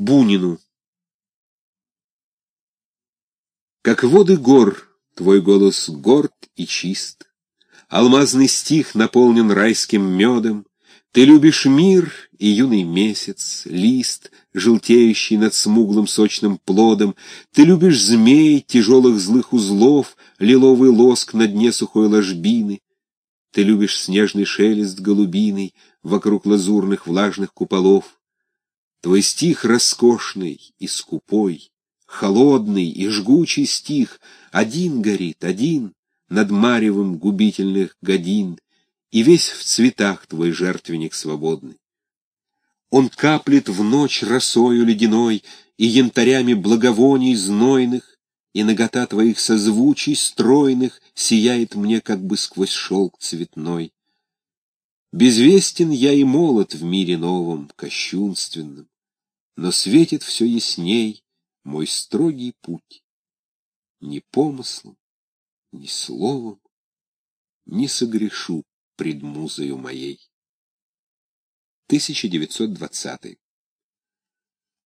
Бунину. Как воды гор, твой голос горд и чист, Алмазный стих наполнен райским медом, Ты любишь мир и юный месяц, лист, Желтеющий над смуглым сочным плодом, Ты любишь змей, тяжелых злых узлов, Лиловый лоск на дне сухой ложбины, Ты любишь снежный шелест голубиный Вокруг лазурных влажных куполов, Твой стих роскошный и скупой, Холодный и жгучий стих Один горит, один, Над маревом губительных годин, И весь в цветах твой жертвенник свободный. Он каплет в ночь росою ледяной И янтарями благовоний знойных, И нагота твоих созвучий стройных Сияет мне как бы сквозь шелк цветной. Безвестен я и молод в мире новом, кощунственном, но светит все ясней мой строгий путь. Ни помыслом, ни словом не согрешу пред музою моей. 1920